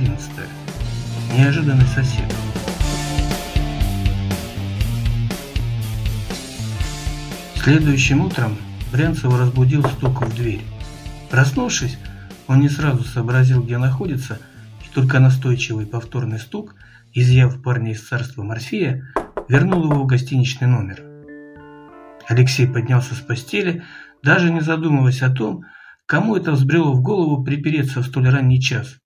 11. Неожиданный сосед. Следующим утром Брянцева разбудил стук в дверь. Проснувшись, он не сразу сообразил, где находится, и только настойчивый повторный стук, изъяв парня из царства Морфея, вернул его в гостиничный номер. Алексей поднялся с постели, даже не задумываясь о том, кому это взбрело в голову припереться в столь ранний час.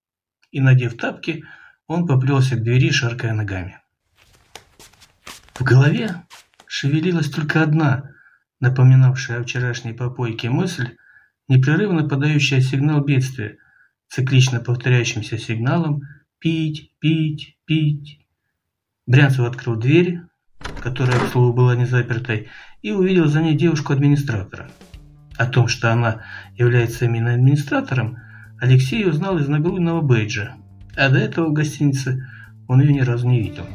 И, надев тапки, он поплелся к двери, шаркая ногами. В голове шевелилась только одна, напоминавшая о вчерашней попойке мысль, непрерывно подающая сигнал бедствия, циклично повторяющимся сигналом «пить, пить, пить». Брянцев открыл дверь, которая, к слову, была не запертой, и увидел за ней девушку-администратора. О том, что она является именно администратором, Алексей узнал из нагрудного бейджа, а до этого в гостинице он ее ни разу не видел.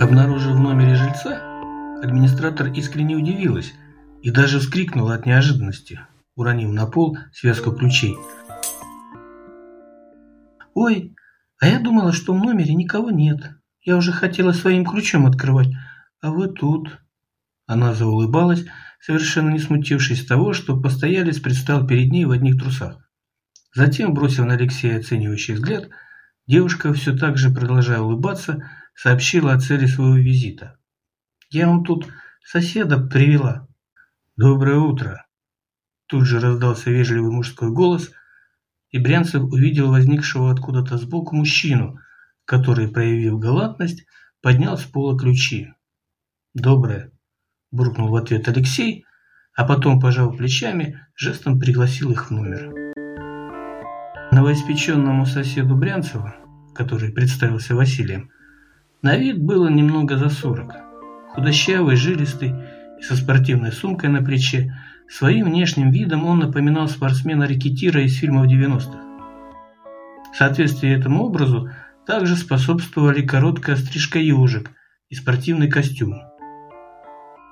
Обнаружив в номере жильца, администратор искренне удивилась и даже вскрикнула от неожиданности, уронив на пол связку ключей. «Ой, а я думала, что в номере никого нет. Я уже хотела своим ключом открывать, а вы тут...» Она заулыбалась, совершенно не смутившись того, что постоялец предстал перед ней в одних трусах. Затем, бросив на Алексея оценивающий взгляд, девушка, все так же продолжая улыбаться, сообщила о цели своего визита. «Я вам тут соседа привела». «Доброе утро!» Тут же раздался вежливый мужской голос, и Брянцев увидел возникшего откуда-то сбоку мужчину, который, проявив галантность, поднял с пола ключи. «Доброе!» – буркнул в ответ Алексей, а потом, пожал плечами, жестом пригласил их в номер. Новоиспеченному соседу Брянцева, который представился Василием, на вид было немного за сорок. Худощавый, жилистый и со спортивной сумкой на плече, своим внешним видом он напоминал спортсмена-рекетира из фильмов 90-х. В соответствии этому образу также способствовали короткая стрижка ежик и спортивный костюм.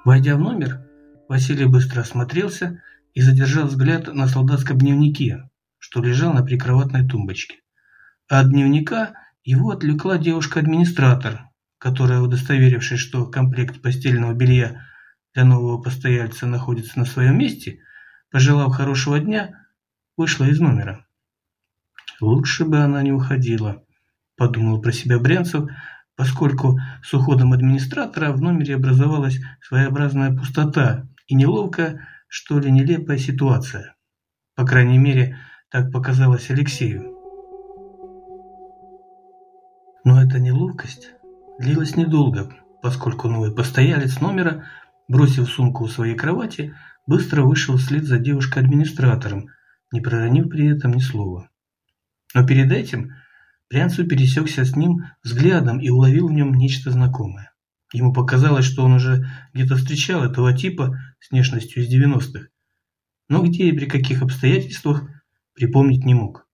Войдя в номер, Василий быстро осмотрелся и задержал взгляд на солдатском дневнике, что лежал на прикроватной тумбочке. А от дневника – его отвлекла девушка-администратор, которая, удостоверившись, что комплект постельного белья для нового постояльца находится на своем месте, пожелав хорошего дня, вышла из номера. «Лучше бы она не уходила», – подумал про себя Брянцев, поскольку с уходом администратора в номере образовалась своеобразная пустота и неловкая, что ли, нелепая ситуация. По крайней мере, так показалось Алексею. Но эта неловкость длилась недолго, поскольку новый постоялец номера, бросив сумку у своей кровати, быстро вышел вслед за девушкой-администратором, не проронив при этом ни слова. Но перед этим Брянцев пересекся с ним взглядом и уловил в нем нечто знакомое. Ему показалось, что он уже где-то встречал этого типа с внешностью из 90-х, но где и при каких обстоятельствах припомнить не мог.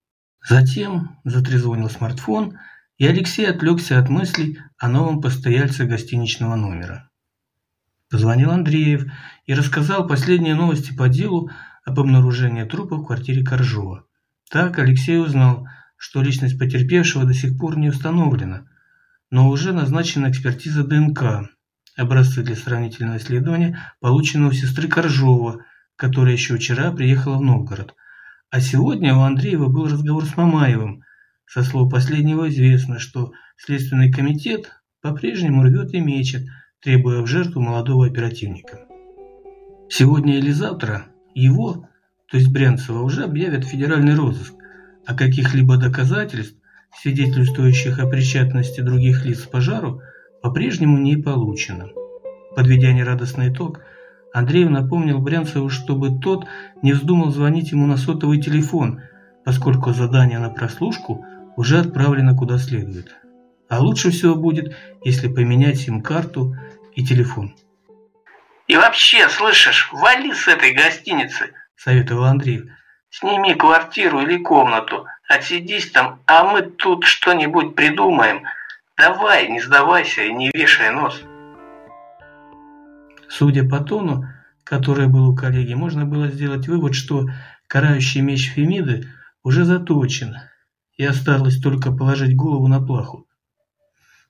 Затем затрезвонил смартфон – и Алексей отвлекся от мыслей о новом постояльце гостиничного номера. Позвонил Андреев и рассказал последние новости по делу об обнаружении трупа в квартире Коржова. Так Алексей узнал, что личность потерпевшего до сих пор не установлена, но уже назначена экспертиза ДНК, образцы для сравнительного исследования, полученные у сестры Коржова, которая еще вчера приехала в Новгород. А сегодня у Андреева был разговор с Мамаевым – со слов последнего известно, что Следственный комитет по-прежнему рвет и мечет, требуя в жертву молодого оперативника. Сегодня или завтра его, то есть Брянцева, уже объявят федеральный розыск, а каких-либо доказательств, свидетельствующих о причастности других лиц к пожару, по-прежнему не получено. Подведя нерадостный итог, Андреев напомнил Брянцеву, чтобы тот не вздумал звонить ему на сотовый телефон, поскольку задание на прослушку уже отправлено куда следует. А лучше всего будет, если поменять сим-карту и телефон. «И вообще, слышишь, вали с этой гостиницы», – советовал Андреев. «Сними квартиру или комнату, отсидись там, а мы тут что-нибудь придумаем. Давай, не сдавайся и не вешай нос». Судя по тону, которое было у коллеги, можно было сделать вывод, что карающий меч Фемиды уже заточен, и осталось только положить голову на плаху.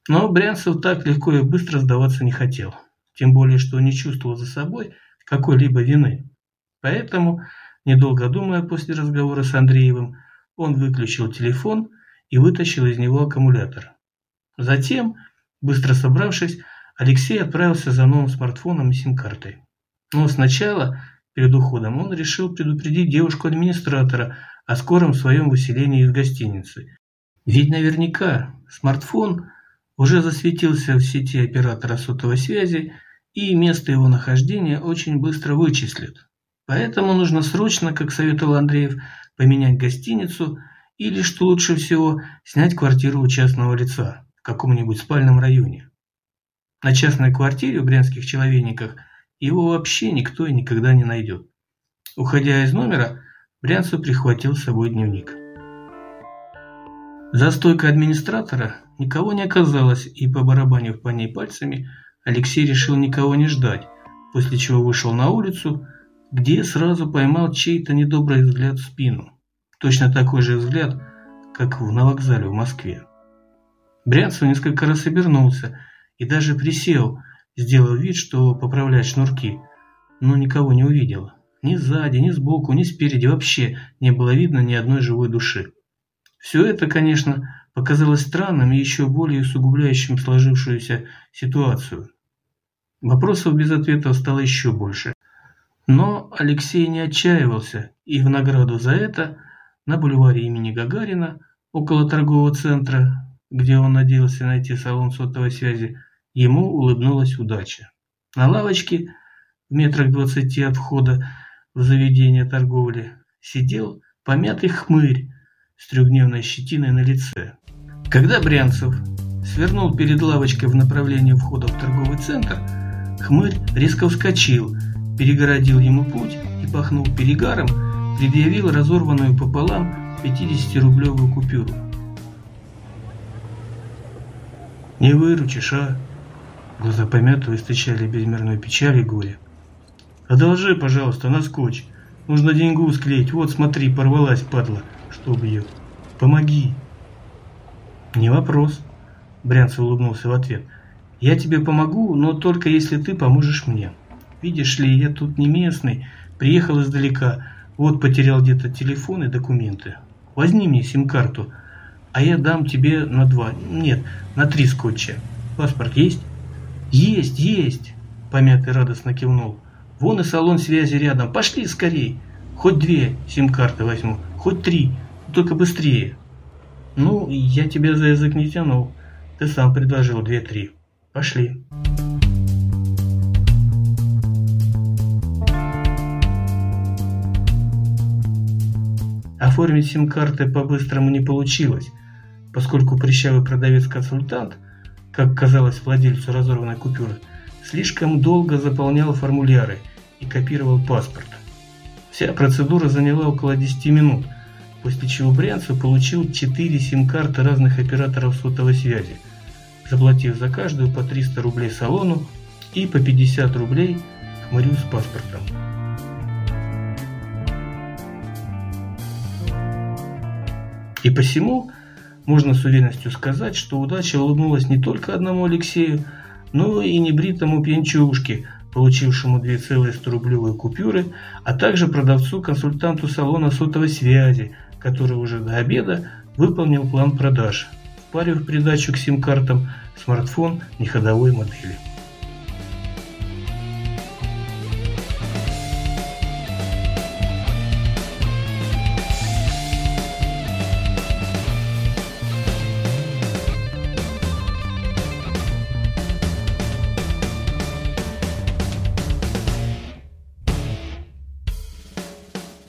Но Брянцев так легко и быстро сдаваться не хотел, тем более, что не чувствовал за собой какой-либо вины. Поэтому, недолго думая после разговора с Андреевым, он выключил телефон и вытащил из него аккумулятор. Затем, быстро собравшись, Алексей отправился за новым смартфоном и сим-картой. Но сначала, перед уходом, он решил предупредить девушку-администратора о скором своем выселении из гостиницы. Ведь наверняка смартфон уже засветился в сети оператора сотовой связи, и место его нахождения очень быстро вычислят. Поэтому нужно срочно, как советовал Андреев, поменять гостиницу или, что лучше всего, снять квартиру у частного лица в каком-нибудь спальном районе. На частной квартире в Брянских Человейниках его вообще никто и никогда не найдет. Уходя из номера, Брянцев прихватил с собой дневник. За стойкой администратора никого не оказалось, и, побарабанив по ней пальцами, Алексей решил никого не ждать, после чего вышел на улицу где сразу поймал чей-то недобрый взгляд в спину. Точно такой же взгляд, как на вокзале в Москве. Брянцев несколько раз обернулся и даже присел, сделав вид, что поправляет шнурки, но никого не увидел. Ни сзади, ни сбоку, ни спереди вообще не было видно ни одной живой души. Все это, конечно, показалось странным и еще более усугубляющим сложившуюся ситуацию. Вопросов без ответа стало еще больше. Но Алексей не отчаивался, и в награду за это на бульваре имени Гагарина, около торгового центра, где он надеялся найти салон сотовой связи, ему улыбнулась удача. На лавочке, в метрах двадцати от входа в заведение торговли, сидел помятый хмырь с трехдневной щетиной на лице. Когда Брянцев свернул перед лавочкой в направлении входа в торговый центр, хмырь резко вскочил – перегородил ему путь и, пахнул перегаром, предъявил разорванную пополам 50-рублевую купюру. «Не выручишь, а?» Глаза помятого источали безмерной печали и горя. «Одолжи, пожалуйста, на скотч. Нужно деньгу склеить. Вот, смотри, порвалась, падла, чтоб ее. Помоги!» «Не вопрос», — Брянцев улыбнулся в ответ. «Я тебе помогу, но только если ты поможешь мне». Видишь ли, я тут не местный, приехал издалека, вот потерял где-то телефон и документы. Возьми мне сим-карту, а я дам тебе на два, нет, на три скотча. Паспорт есть? Есть, есть, помятый радостно кивнул. Вон и салон связи рядом, пошли скорей. Хоть две сим-карты возьму, хоть три, только быстрее. Ну, я тебя за язык не тянул, ты сам предложил две-три. Пошли. Оформить сим-карты по-быстрому не получилось, поскольку прыщавый продавец-консультант, как казалось владельцу разорванной купюры, слишком долго заполнял формуляры и копировал паспорт. Вся процедура заняла около 10 минут, после чего Брянцев получил 4 сим-карты разных операторов сотовой связи, заплатив за каждую по 300 рублей салону и по 50 рублей хмырю с паспортом. И посему можно с уверенностью сказать, что удача улыбнулась не только одному Алексею, но и небритому пьянчушке, получившему две целые 100-рублевые купюры, а также продавцу-консультанту салона сотовой связи, который уже до обеда выполнил план продаж, впарив придачу к сим-картам смартфон неходовой модели.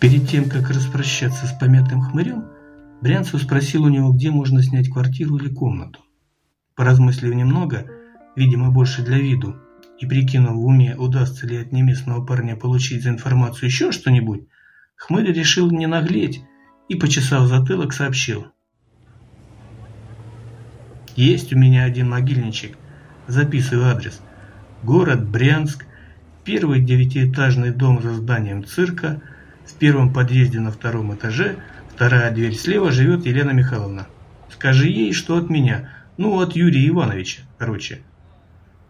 Перед тем, как распрощаться с помятым хмырем, Брянцев спросил у него, где можно снять квартиру или комнату. Поразмыслив немного, видимо больше для виду, и прикинув в уме, удастся ли от неместного парня получить за информацию еще что-нибудь, хмырь решил не наглеть и, почесав затылок, сообщил. «Есть у меня один могильничек. Записывай адрес. Город Брянск, Первый девятиэтажный дом за зданием цирка, в первом подъезде на втором этаже, вторая дверь слева, живет Елена Михайловна. Скажи ей, что от меня, ну, от Юрия Ивановича, короче.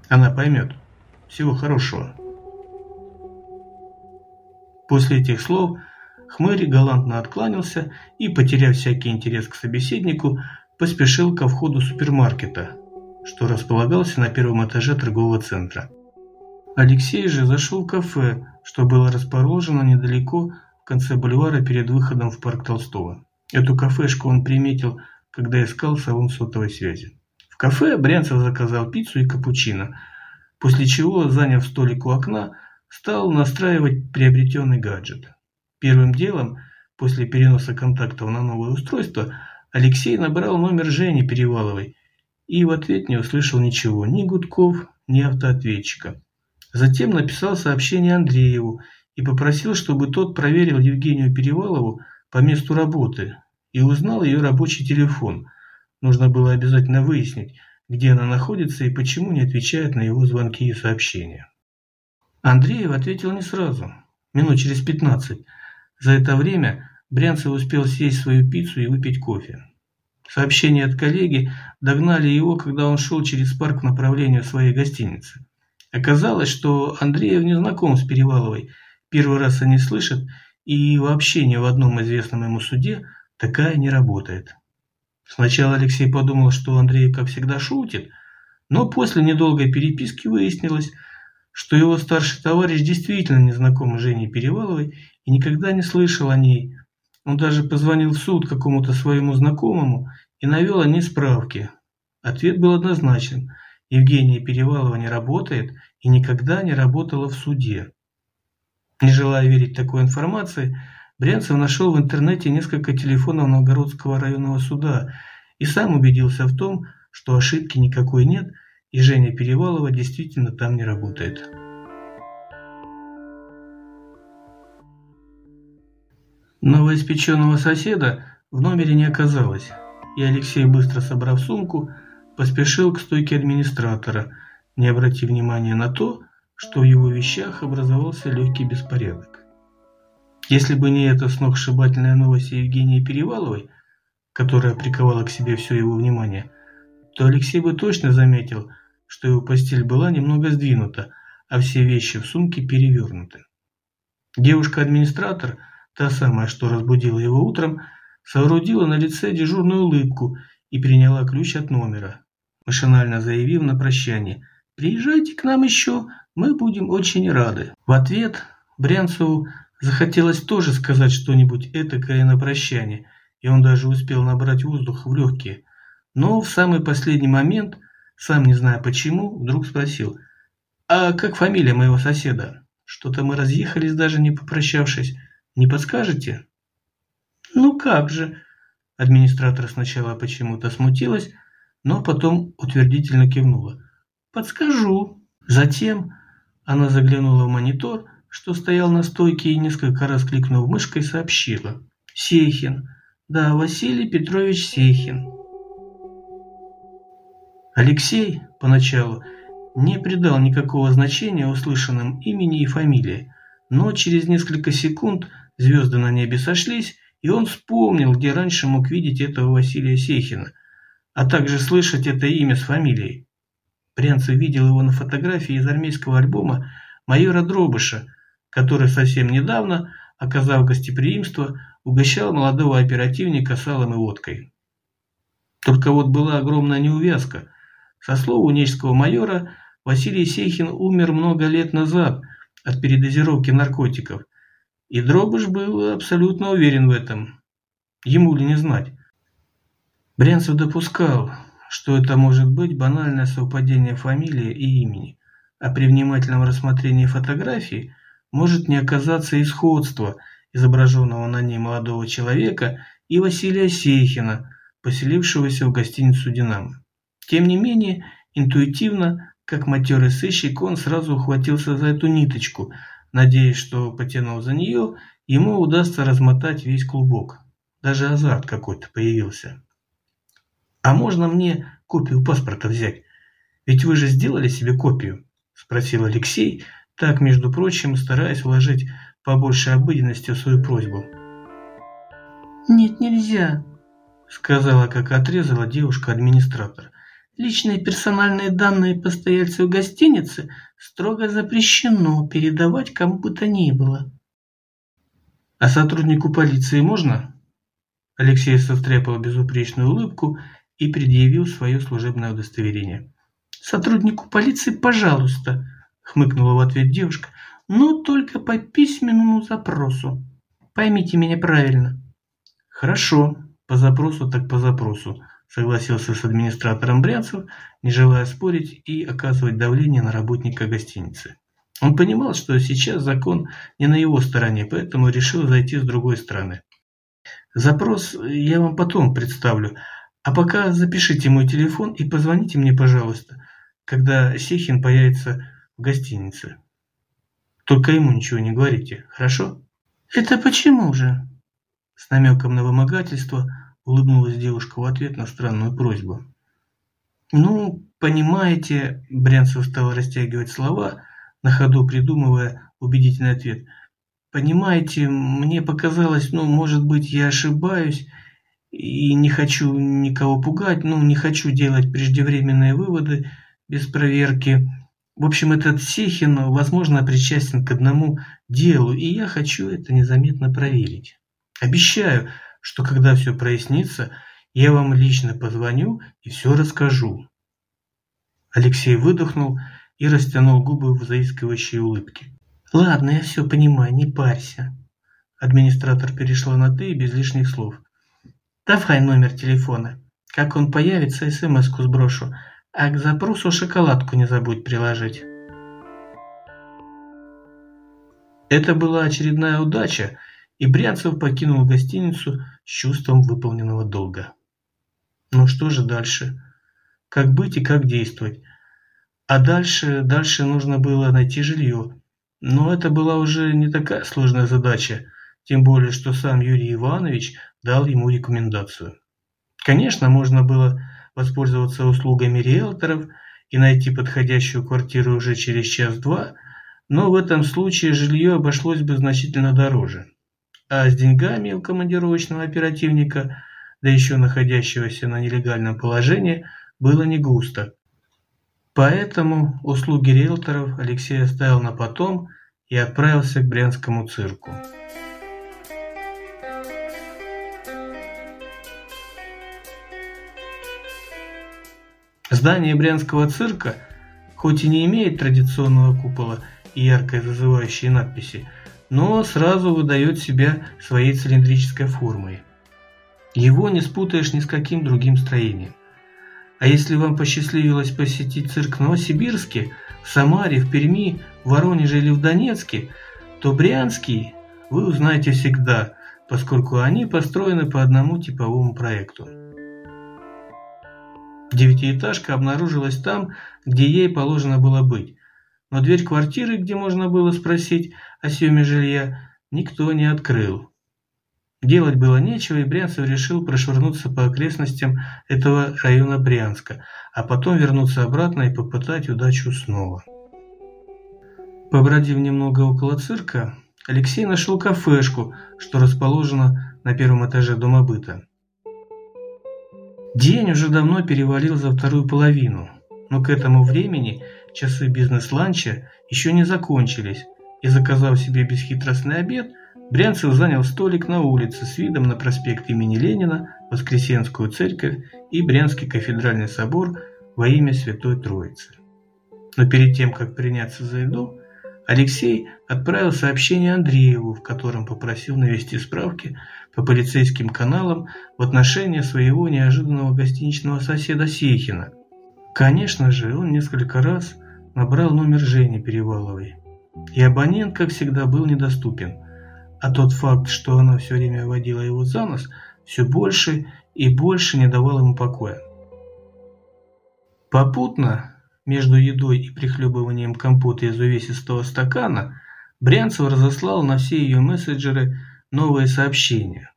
Она поймет. Всего хорошего. После этих слов Хмырь галантно откланялся и, потеряв всякий интерес к собеседнику, поспешил ко входу супермаркета, что располагался на первом этаже торгового центра. Алексей же зашел в кафе, что было расположено недалеко конце бульвара перед выходом в парк Толстого. Эту кафешку он приметил, когда искал салон сотовой связи. В кафе Брянцев заказал пиццу и капучино, после чего, заняв столик у окна, стал настраивать приобретенный гаджет. Первым делом, после переноса контактов на новое устройство, Алексей набрал номер Жени Переваловой и в ответ не услышал ничего, ни гудков, ни автоответчика. Затем написал сообщение Андрееву и попросил, чтобы тот проверил Евгению Перевалову по месту работы и узнал ее рабочий телефон. Нужно было обязательно выяснить, где она находится и почему не отвечает на его звонки и сообщения. Андреев ответил не сразу, минут через пятнадцать. За это время Брянцев успел съесть свою пиццу и выпить кофе. Сообщения от коллеги догнали его, когда он шел через парк в направлении своей гостиницы. Оказалось, что Андреев не знаком с Переваловой, первый раз они слышат, и вообще ни в одном известном ему суде такая не работает. Сначала Алексей подумал, что Андрей, как всегда, шутит, но после недолгой переписки выяснилось, что его старший товарищ действительно не знаком с Женей Переваловой и никогда не слышал о ней. Он даже позвонил в суд какому-то своему знакомому и навел о ней справки. Ответ был однозначен. Евгения Перевалова не работает и никогда не работала в суде. Не желая верить такой информации, Брянцев нашел в интернете несколько телефонов Новгородского районного суда и сам убедился в том, что ошибки никакой нет, и Женя Перевалова действительно там не работает. Новоиспеченного соседа в номере не оказалось, и Алексей, быстро собрав сумку, поспешил к стойке администратора, не обратив внимания на то, что в его вещах образовался легкий беспорядок. Если бы не эта сногсшибательная новость Евгении Переваловой, которая приковала к себе все его внимание, то Алексей бы точно заметил, что его постель была немного сдвинута, а все вещи в сумке перевернуты. Девушка-администратор, та самая, что разбудила его утром, соорудила на лице дежурную улыбку и приняла ключ от номера, машинально заявив на прощание «Приезжайте к нам еще, мы будем очень рады». В ответ Брянцеву захотелось тоже сказать что-нибудь этакое на прощание, и он даже успел набрать воздух в легкие. Но в самый последний момент, сам не зная почему, вдруг спросил «А как фамилия моего соседа? Что-то мы разъехались, даже не попрощавшись. Не подскажете?» «Ну как же?» Администратор сначала почему-то смутилась, но потом утвердительно кивнула. «Подскажу». Затем она заглянула в монитор, что стоял на стойке и несколько раз кликнув мышкой, сообщила. «Сехин. Да, Василий Петрович Сехин». Алексей поначалу не придал никакого значения услышанным имени и фамилии, но через несколько секунд звезды на небе сошлись, и он вспомнил, где раньше мог видеть этого Василия Сехина, а также слышать это имя с фамилией. Брянцев видел его на фотографии из армейского альбома майора Дробыша, который совсем недавно, оказав гостеприимство, угощал молодого оперативника салом и водкой. Только вот была огромная неувязка. Со слов унечского майора, Василий Сехин умер много лет назад от передозировки наркотиков – и Дробыш был абсолютно уверен в этом. Ему ли не знать? Брянцев допускал, что это может быть банальное совпадение фамилии и имени, а при внимательном рассмотрении фотографии может не оказаться и сходства изображенного на ней молодого человека и Василия Сейхина, поселившегося в гостиницу «Динамо». Тем не менее, интуитивно, как матерый сыщик, он сразу ухватился за эту ниточку – надеясь, что, потянув за нее, ему удастся размотать весь клубок. Даже азарт какой-то появился. «А можно мне копию паспорта взять? Ведь вы же сделали себе копию?» – спросил Алексей, так, между прочим, стараясь вложить побольше обыденности в свою просьбу. «Нет, нельзя», — сказала, как отрезала девушка-администратор. «Личные персональные данные постояльцев гостиницы строго запрещено передавать кому бы то ни было». «А сотруднику полиции можно?» Алексей состряпал безупречную улыбку и предъявил свое служебное удостоверение. «Сотруднику полиции, пожалуйста», — хмыкнула в ответ девушка, «но только по письменному запросу. Поймите меня правильно». «Хорошо, по запросу так по запросу», — согласился с администратором Брянцев, не желая спорить и оказывать давление на работника гостиницы. Он понимал, что сейчас закон не на его стороне, поэтому решил зайти с другой стороны. Запрос я вам потом представлю, а пока запишите мой телефон и позвоните мне, пожалуйста, когда Сехин появится в гостинице. Только ему ничего не говорите, хорошо? Это почему же? С намеком на вымогательство улыбнулась девушка в ответ на странную просьбу. Ну, понимаете, Брянцев стал растягивать слова, на ходу придумывая убедительный ответ. Понимаете, мне показалось, ну, может быть, я ошибаюсь, и не хочу никого пугать, ну, не хочу делать преждевременные выводы без проверки. В общем, этот Сехин, возможно, причастен к одному делу, и я хочу это незаметно проверить. Обещаю, что когда все прояснится, я вам лично позвоню и все расскажу. Алексей выдохнул и растянул губы в заискивающей улыбке. «Ладно, я все понимаю, не парься». Администратор перешла на «ты» без лишних слов. Давай номер телефона. Как он появится, смс-ку сброшу. А к запросу шоколадку не забудь приложить. Это была очередная удача, и Брянцев покинул гостиницу с чувством выполненного долга. Ну что же дальше? Как быть и как действовать? А дальше, дальше нужно было найти жилье. Но это была уже не такая сложная задача, тем более, что сам Юрий Иванович дал ему рекомендацию. Конечно, можно было воспользоваться услугами риэлторов и найти подходящую квартиру уже через час-два, но в этом случае жилье обошлось бы значительно дороже. А с деньгами у командировочного оперативника, да еще находящегося на нелегальном положении, было не густо. Поэтому услуги риэлторов Алексей оставил на потом и отправился к Брянскому цирку. Здание Брянского цирка, хоть и не имеет традиционного купола и яркой зазывающей надписи, но сразу выдает себя своей цилиндрической формой. Его не спутаешь ни с каким другим строением. А если вам посчастливилось посетить цирк в Новосибирске, в Самаре, в Перми, в Воронеже или в Донецке, то Брянский вы узнаете всегда, поскольку они построены по одному типовому проекту. Девятиэтажка обнаружилась там, где ей положено было быть, но дверь квартиры, где можно было спросить о съеме жилья, никто не открыл. Делать было нечего, и Брянцев решил прошвырнуться по окрестностям этого района Брянска, а потом вернуться обратно и попытать удачу снова. Побродив немного около цирка, Алексей нашел кафешку, что расположена на первом этаже дома быта. День уже давно перевалил за вторую половину, но к этому времени часы бизнес-ланча еще не закончились, и заказав себе бесхитростный обед, Брянцев занял столик на улице с видом на проспект имени Ленина, Воскресенскую церковь и Брянский кафедральный собор во имя Святой Троицы. Но перед тем, как приняться за еду, Алексей отправил сообщение Андрееву, в котором попросил навести справки по полицейским каналам в отношении своего неожиданного гостиничного соседа Сехина. Конечно же, он несколько раз набрал номер Жени Переваловой. И абонент, как всегда, был недоступен. А тот факт, что она все время водила его за нос, все больше и больше не давал ему покоя. Попутно между едой и прихлебыванием компота из увесистого стакана Брянцев разослал на все ее мессенджеры новые сообщения.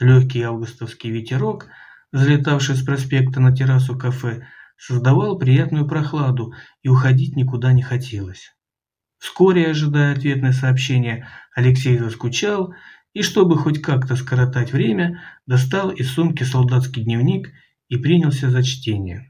Легкий августовский ветерок, взлетавший с проспекта на террасу кафе, создавал приятную прохладу, и уходить никуда не хотелось. Вскоре, ожидая ответное сообщение, Алексей заскучал и, чтобы хоть как-то скоротать время, достал из сумки солдатский дневник и принялся за чтение.